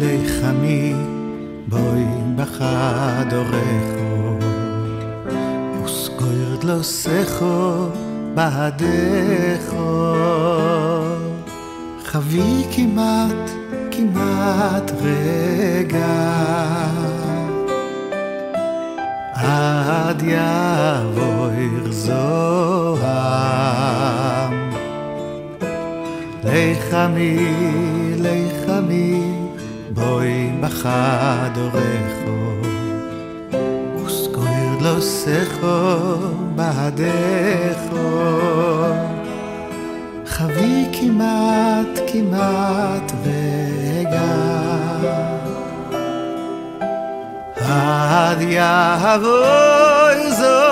לחמי, חמי, בחד אורךו, וסגורת לו סכו בעדךו. חבי כמעט, כמעט רגע. עד יבוא זוהם, לחמי בחד רחוב, וסגויר לו סכו בהדכו. חבי כמעט כמעט ואגע. עד יבוא זו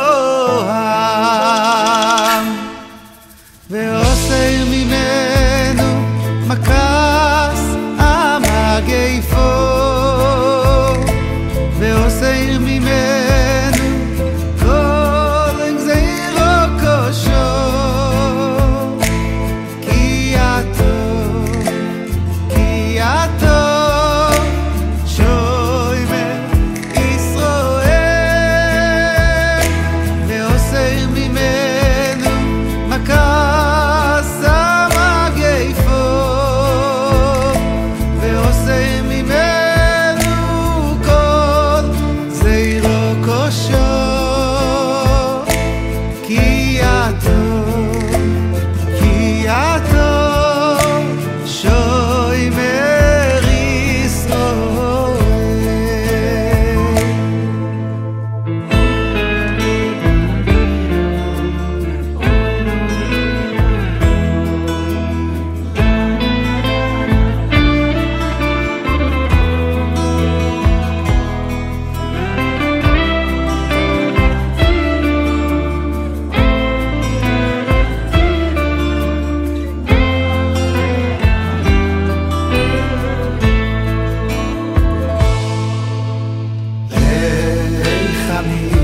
camino.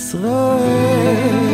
ישראל